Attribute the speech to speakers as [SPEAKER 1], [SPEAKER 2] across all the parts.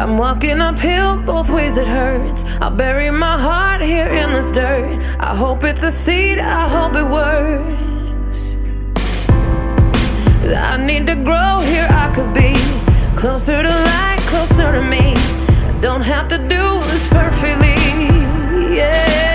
[SPEAKER 1] I'm walking uphill, both ways it hurts. I'll bury my heart here in this dirt. I hope it's a seed, I hope it works. I need to grow here, I could be closer to light, closer to me. I don't have to do this perfectly. Yeah,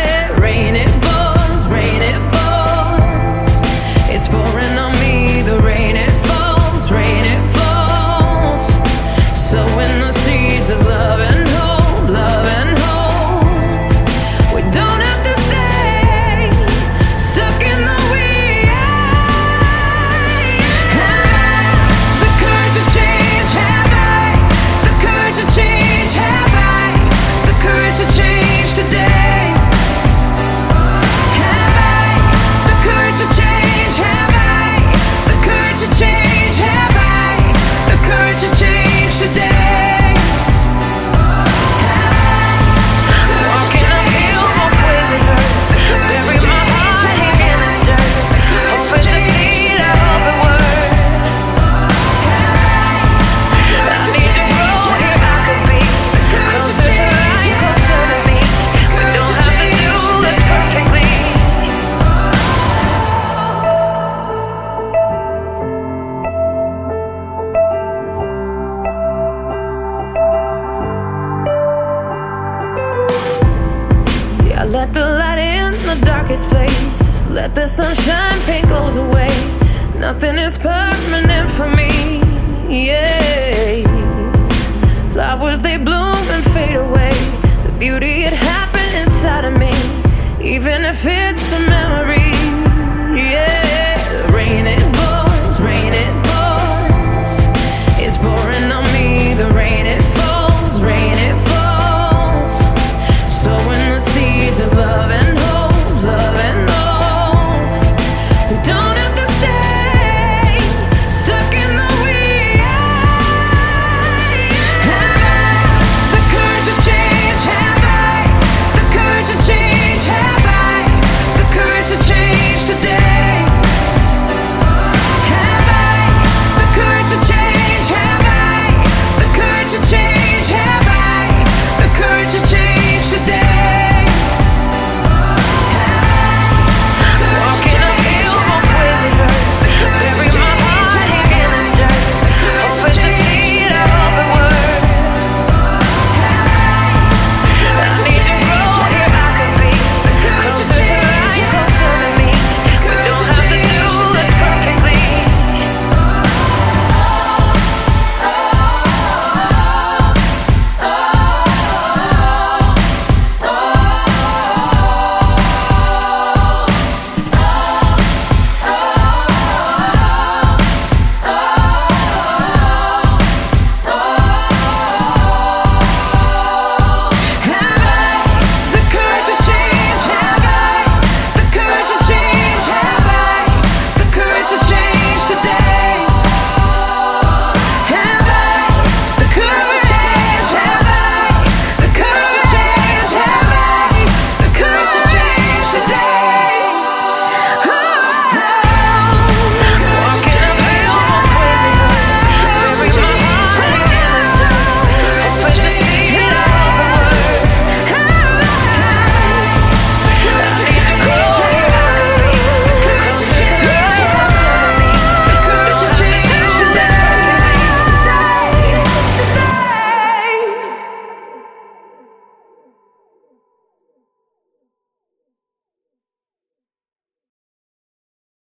[SPEAKER 1] Let the light in the darkest place. Let the sunshine, pain goes away. Nothing is permanent for me. Yeah. Flowers they bloom and fade away. The beauty it happened inside of me. Even if it's a memory.